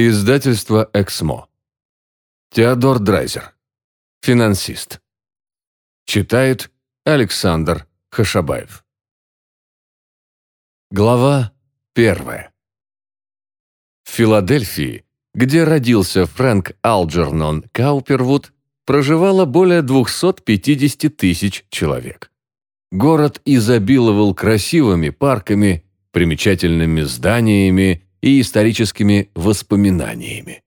Издательство «Эксмо». Теодор Драйзер. Финансист. Читает Александр Хашабаев. Глава первая. В Филадельфии, где родился Фрэнк Алджернон Каупервуд, проживало более 250 тысяч человек. Город изобиловал красивыми парками, примечательными зданиями и историческими воспоминаниями.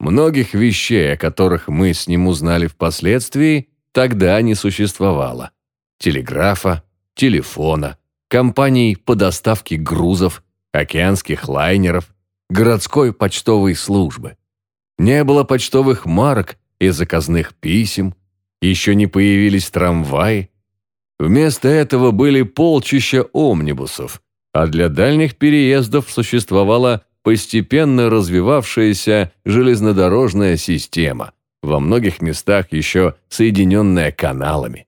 Многих вещей, о которых мы с ним узнали впоследствии, тогда не существовало. Телеграфа, телефона, компаний по доставке грузов, океанских лайнеров, городской почтовой службы. Не было почтовых марок и заказных писем, еще не появились трамваи. Вместо этого были полчища омнибусов, а для дальних переездов существовала постепенно развивавшаяся железнодорожная система, во многих местах еще соединенная каналами.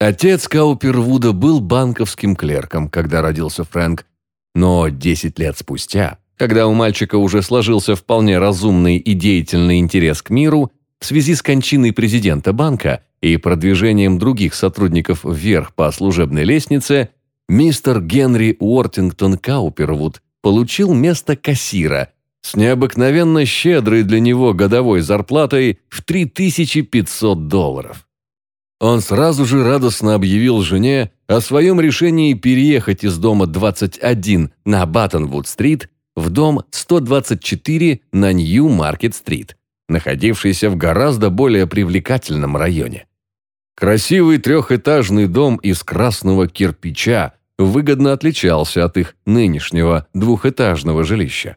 Отец Каупервуда был банковским клерком, когда родился Фрэнк, но 10 лет спустя, когда у мальчика уже сложился вполне разумный и деятельный интерес к миру, в связи с кончиной президента банка и продвижением других сотрудников вверх по служебной лестнице, мистер Генри Уортингтон Каупервуд получил место кассира с необыкновенно щедрой для него годовой зарплатой в 3500 долларов. Он сразу же радостно объявил жене о своем решении переехать из дома 21 на Баттонвуд-стрит в дом 124 на Нью-Маркет-стрит, находившийся в гораздо более привлекательном районе. Красивый трехэтажный дом из красного кирпича выгодно отличался от их нынешнего двухэтажного жилища.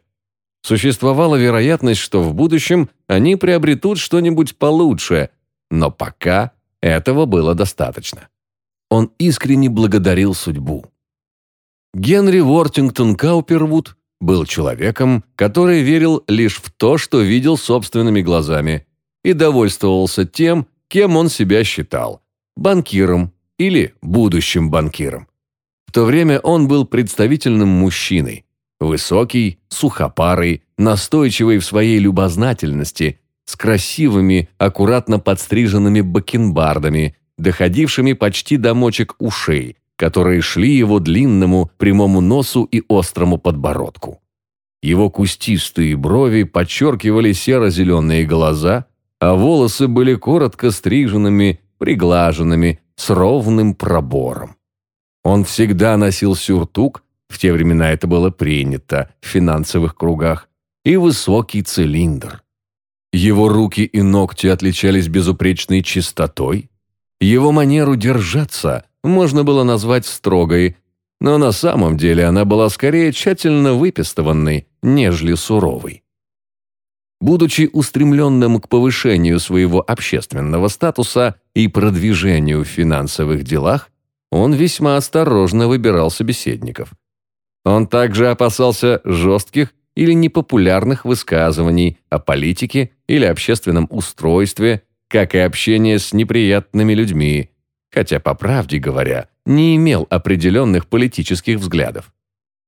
Существовала вероятность, что в будущем они приобретут что-нибудь получше, но пока этого было достаточно. Он искренне благодарил судьбу. Генри Уортингтон Каупервуд был человеком, который верил лишь в то, что видел собственными глазами, и довольствовался тем, кем он себя считал – банкиром или будущим банкиром то время он был представительным мужчиной. Высокий, сухопарый, настойчивый в своей любознательности, с красивыми, аккуратно подстриженными бакенбардами, доходившими почти до мочек ушей, которые шли его длинному прямому носу и острому подбородку. Его кустистые брови подчеркивали серо-зеленые глаза, а волосы были коротко стриженными, приглаженными, с ровным пробором. Он всегда носил сюртук, в те времена это было принято в финансовых кругах, и высокий цилиндр. Его руки и ногти отличались безупречной чистотой. Его манеру держаться можно было назвать строгой, но на самом деле она была скорее тщательно выпистованной, нежели суровой. Будучи устремленным к повышению своего общественного статуса и продвижению в финансовых делах, он весьма осторожно выбирал собеседников. Он также опасался жестких или непопулярных высказываний о политике или общественном устройстве, как и общения с неприятными людьми, хотя, по правде говоря, не имел определенных политических взглядов.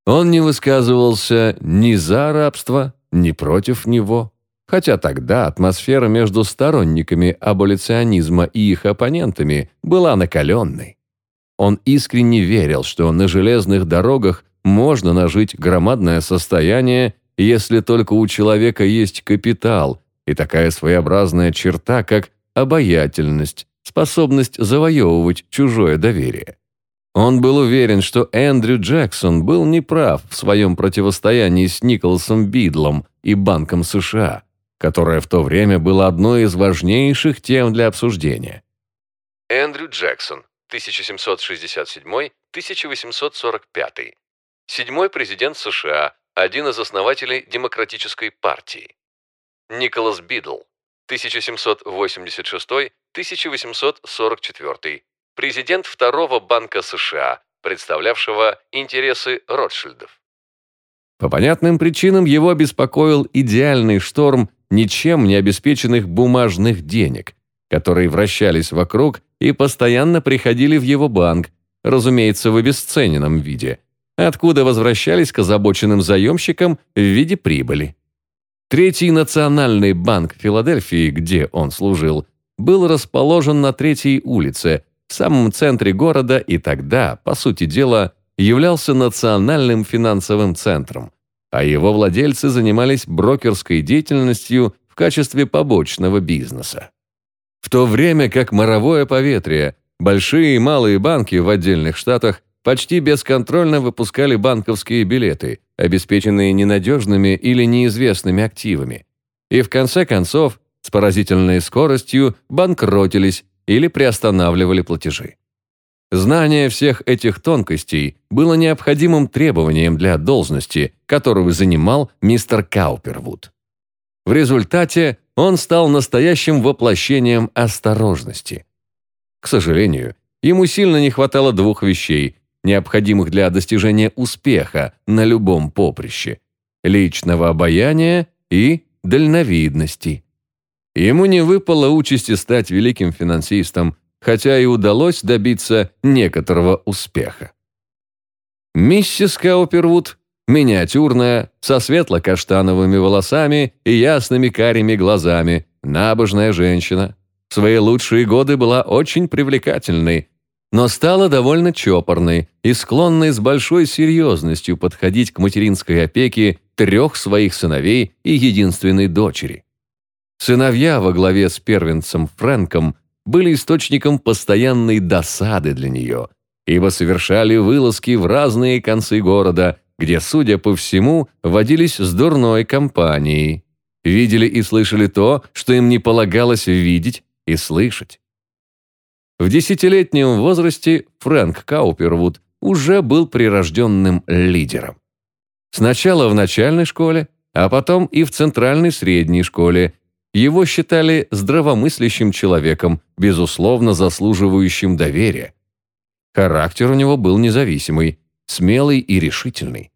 Он не высказывался ни за рабство, ни против него, хотя тогда атмосфера между сторонниками аболиционизма и их оппонентами была накаленной. Он искренне верил, что на железных дорогах можно нажить громадное состояние, если только у человека есть капитал и такая своеобразная черта, как обаятельность, способность завоевывать чужое доверие. Он был уверен, что Эндрю Джексон был неправ в своем противостоянии с Николасом Бидлом и Банком США, которое в то время было одной из важнейших тем для обсуждения. Эндрю Джексон, 1767-1845. Седьмой президент США, один из основателей Демократической партии. Николас Бидл, 1786-1844. Президент Второго банка США, представлявшего интересы Ротшильдов. По понятным причинам его беспокоил идеальный шторм ничем не обеспеченных бумажных денег, которые вращались вокруг и постоянно приходили в его банк, разумеется, в обесцененном виде, откуда возвращались к озабоченным заемщикам в виде прибыли. Третий национальный банк Филадельфии, где он служил, был расположен на Третьей улице, в самом центре города и тогда, по сути дела, являлся национальным финансовым центром, а его владельцы занимались брокерской деятельностью в качестве побочного бизнеса. В то время как моровое поветрие, большие и малые банки в отдельных штатах почти бесконтрольно выпускали банковские билеты, обеспеченные ненадежными или неизвестными активами. И в конце концов, с поразительной скоростью банкротились или приостанавливали платежи. Знание всех этих тонкостей было необходимым требованием для должности, которую занимал мистер Каупервуд. В результате он стал настоящим воплощением осторожности. К сожалению, ему сильно не хватало двух вещей, необходимых для достижения успеха на любом поприще – личного обаяния и дальновидности. Ему не выпало участи стать великим финансистом, хотя и удалось добиться некоторого успеха. Миссис Каупервуд, миниатюрная, со светло-каштановыми волосами и ясными карими глазами, набожная женщина, в свои лучшие годы была очень привлекательной, но стала довольно чопорной и склонной с большой серьезностью подходить к материнской опеке трех своих сыновей и единственной дочери. Сыновья во главе с первенцем Фрэнком были источником постоянной досады для нее, ибо совершали вылазки в разные концы города, где, судя по всему, водились с дурной компанией. Видели и слышали то, что им не полагалось видеть и слышать. В десятилетнем возрасте Фрэнк Каупервуд уже был прирожденным лидером. Сначала в начальной школе, а потом и в центральной средней школе, его считали здравомыслящим человеком, безусловно заслуживающим доверия. Характер у него был независимый, смелый и решительный.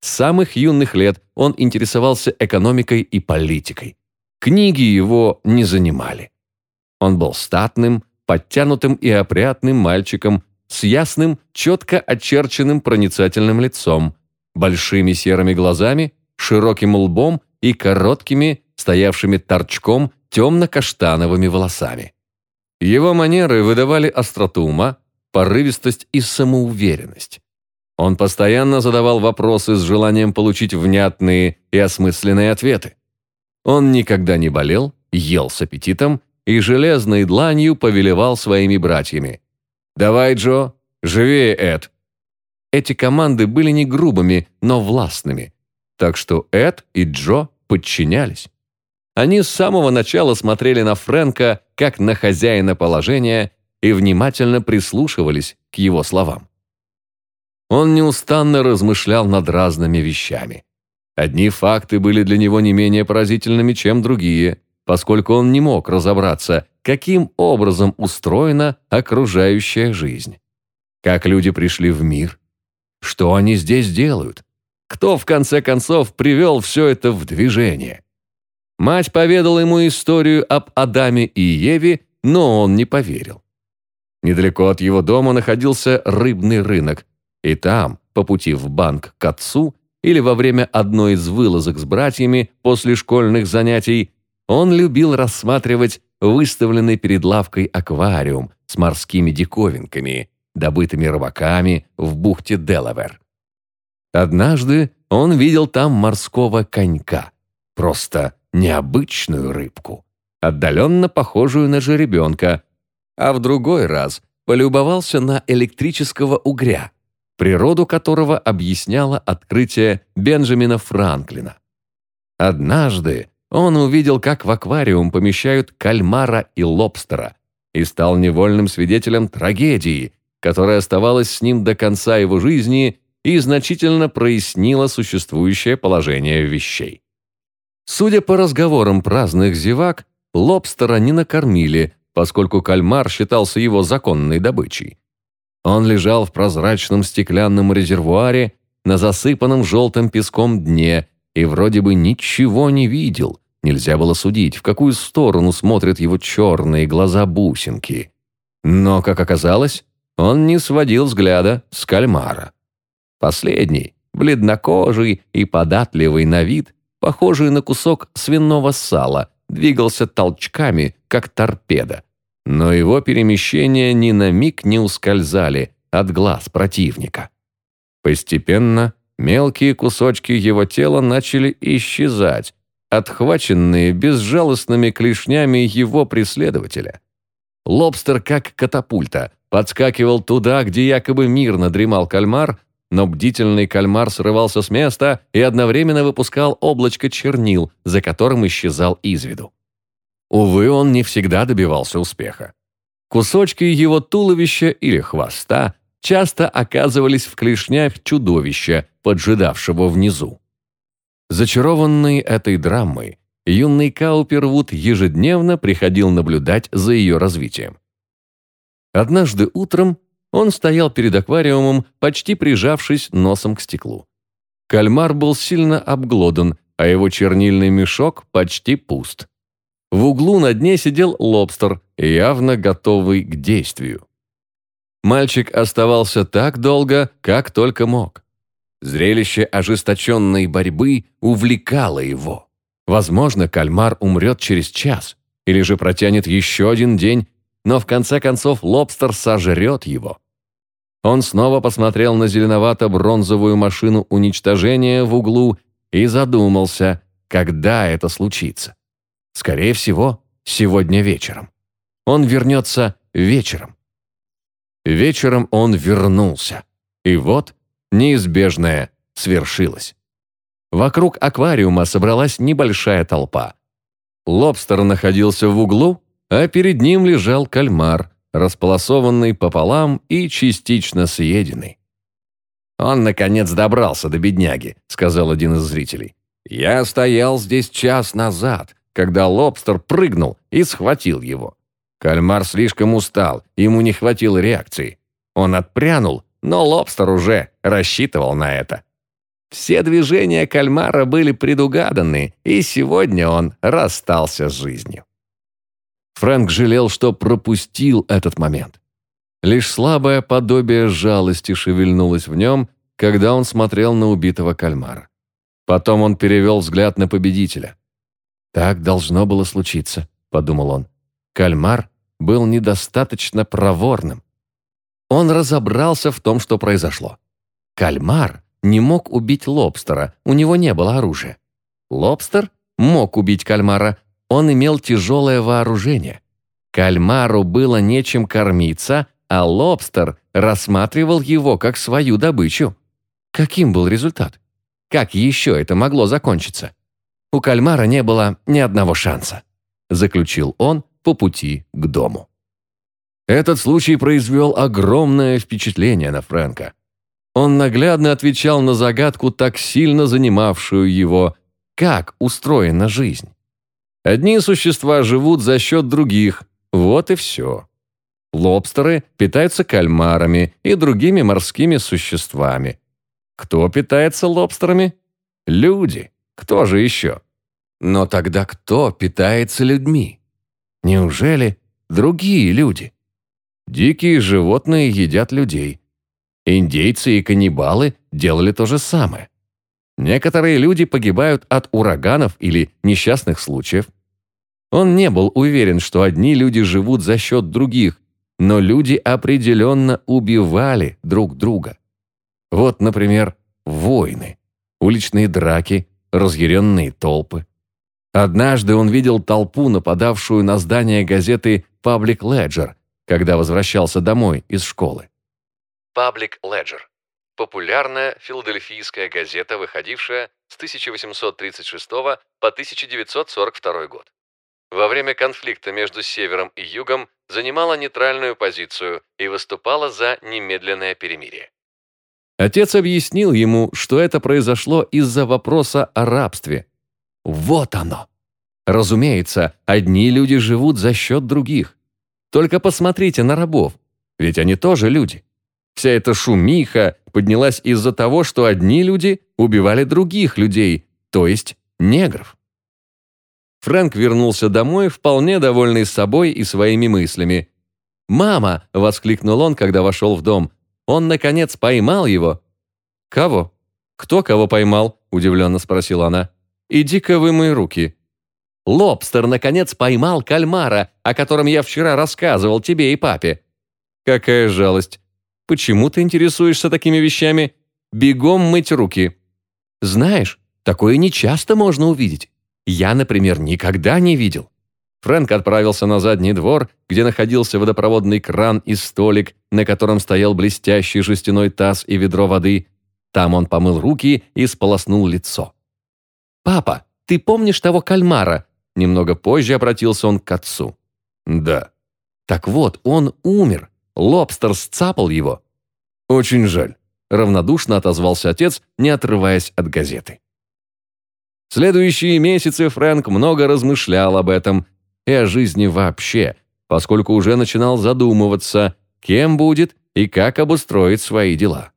С самых юных лет он интересовался экономикой и политикой. Книги его не занимали. Он был статным, подтянутым и опрятным мальчиком с ясным, четко очерченным проницательным лицом, большими серыми глазами, широким лбом и короткими, стоявшими торчком темно-каштановыми волосами. Его манеры выдавали остроту ума, порывистость и самоуверенность. Он постоянно задавал вопросы с желанием получить внятные и осмысленные ответы. Он никогда не болел, ел с аппетитом и железной дланью повелевал своими братьями. «Давай, Джо, живее, Эд!» Эти команды были не грубыми, но властными, так что Эд и Джо подчинялись. Они с самого начала смотрели на Фрэнка как на хозяина положения и внимательно прислушивались к его словам. Он неустанно размышлял над разными вещами. Одни факты были для него не менее поразительными, чем другие, поскольку он не мог разобраться, каким образом устроена окружающая жизнь. Как люди пришли в мир? Что они здесь делают? Кто, в конце концов, привел все это в движение? Мать поведала ему историю об Адаме и Еве, но он не поверил. Недалеко от его дома находился рыбный рынок, и там, по пути в банк к отцу или во время одной из вылазок с братьями после школьных занятий, он любил рассматривать выставленный перед лавкой аквариум с морскими диковинками, добытыми рыбаками в бухте Делавер. Однажды он видел там морского конька, просто необычную рыбку, отдаленно похожую на жеребенка, а в другой раз полюбовался на электрического угря, природу которого объясняло открытие Бенджамина Франклина. Однажды он увидел, как в аквариум помещают кальмара и лобстера, и стал невольным свидетелем трагедии, которая оставалась с ним до конца его жизни и значительно прояснила существующее положение вещей. Судя по разговорам праздных зевак, лобстера не накормили, поскольку кальмар считался его законной добычей. Он лежал в прозрачном стеклянном резервуаре на засыпанном желтым песком дне и вроде бы ничего не видел. Нельзя было судить, в какую сторону смотрят его черные глаза-бусинки. Но, как оказалось, он не сводил взгляда с кальмара. Последний, бледнокожий и податливый на вид, похожий на кусок свиного сала, двигался толчками, как торпеда. Но его перемещения ни на миг не ускользали от глаз противника. Постепенно мелкие кусочки его тела начали исчезать, отхваченные безжалостными клешнями его преследователя. Лобстер, как катапульта, подскакивал туда, где якобы мирно дремал кальмар, но бдительный кальмар срывался с места и одновременно выпускал облачко чернил, за которым исчезал из виду. Увы, он не всегда добивался успеха. Кусочки его туловища или хвоста часто оказывались в клешнях чудовища, поджидавшего внизу. Зачарованный этой драмой, юный Каупервуд ежедневно приходил наблюдать за ее развитием. Однажды утром он стоял перед аквариумом, почти прижавшись носом к стеклу. Кальмар был сильно обглодан, а его чернильный мешок почти пуст. В углу на дне сидел лобстер, явно готовый к действию. Мальчик оставался так долго, как только мог. Зрелище ожесточенной борьбы увлекало его. Возможно, кальмар умрет через час, или же протянет еще один день, но в конце концов лобстер сожрет его. Он снова посмотрел на зеленовато-бронзовую машину уничтожения в углу и задумался, когда это случится. Скорее всего, сегодня вечером. Он вернется вечером. Вечером он вернулся. И вот неизбежное свершилось. Вокруг аквариума собралась небольшая толпа. Лобстер находился в углу, а перед ним лежал кальмар, располосованный пополам и частично съеденный. «Он, наконец, добрался до бедняги», — сказал один из зрителей. «Я стоял здесь час назад, когда лобстер прыгнул и схватил его. Кальмар слишком устал, ему не хватило реакции. Он отпрянул, но лобстер уже рассчитывал на это. Все движения кальмара были предугаданы, и сегодня он расстался с жизнью. Фрэнк жалел, что пропустил этот момент. Лишь слабое подобие жалости шевельнулось в нем, когда он смотрел на убитого кальмара. Потом он перевел взгляд на победителя. «Так должно было случиться», — подумал он. Кальмар был недостаточно проворным. Он разобрался в том, что произошло. Кальмар не мог убить лобстера, у него не было оружия. Лобстер мог убить кальмара, он имел тяжелое вооружение. Кальмару было нечем кормиться, а лобстер рассматривал его как свою добычу. Каким был результат? Как еще это могло закончиться? У кальмара не было ни одного шанса, заключил он по пути к дому. Этот случай произвел огромное впечатление на Фрэнка. Он наглядно отвечал на загадку, так сильно занимавшую его, как устроена жизнь. Одни существа живут за счет других, вот и все. Лобстеры питаются кальмарами и другими морскими существами. Кто питается лобстерами? Люди. Кто же еще? Но тогда кто питается людьми? Неужели другие люди? Дикие животные едят людей. Индейцы и каннибалы делали то же самое. Некоторые люди погибают от ураганов или несчастных случаев. Он не был уверен, что одни люди живут за счет других, но люди определенно убивали друг друга. Вот, например, войны, уличные драки, разъяренные толпы. Однажды он видел толпу, нападавшую на здание газеты «Public Ledger», когда возвращался домой из школы. Public Ledger популярная филадельфийская газета, выходившая с 1836 по 1942 год. Во время конфликта между Севером и Югом занимала нейтральную позицию и выступала за немедленное перемирие. Отец объяснил ему, что это произошло из-за вопроса о рабстве. Вот оно! Разумеется, одни люди живут за счет других. Только посмотрите на рабов, ведь они тоже люди. Вся эта шумиха поднялась из-за того, что одни люди убивали других людей, то есть негров. Фрэнк вернулся домой, вполне довольный собой и своими мыслями. «Мама!» — воскликнул он, когда вошел в дом. «Он, наконец, поймал его!» «Кого? Кто кого поймал?» — удивленно спросила она. иди-ка вымой руки». «Лобстер, наконец, поймал кальмара, о котором я вчера рассказывал тебе и папе». «Какая жалость. Почему ты интересуешься такими вещами? Бегом мыть руки». «Знаешь, такое нечасто можно увидеть. Я, например, никогда не видел». Фрэнк отправился на задний двор, где находился водопроводный кран и столик, на котором стоял блестящий жестяной таз и ведро воды. Там он помыл руки и сполоснул лицо. «Папа, ты помнишь того кальмара?» Немного позже обратился он к отцу. «Да». «Так вот, он умер. Лобстер сцапал его». «Очень жаль», — равнодушно отозвался отец, не отрываясь от газеты. Следующие месяцы Фрэнк много размышлял об этом и о жизни вообще, поскольку уже начинал задумываться, кем будет и как обустроить свои дела.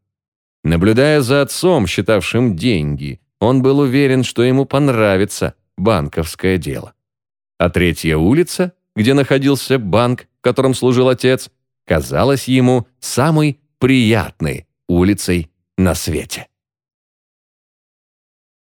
Наблюдая за отцом, считавшим деньги, он был уверен, что ему понравится банковское дело. А третья улица, где находился банк, в котором служил отец, казалась ему самой приятной улицей на свете.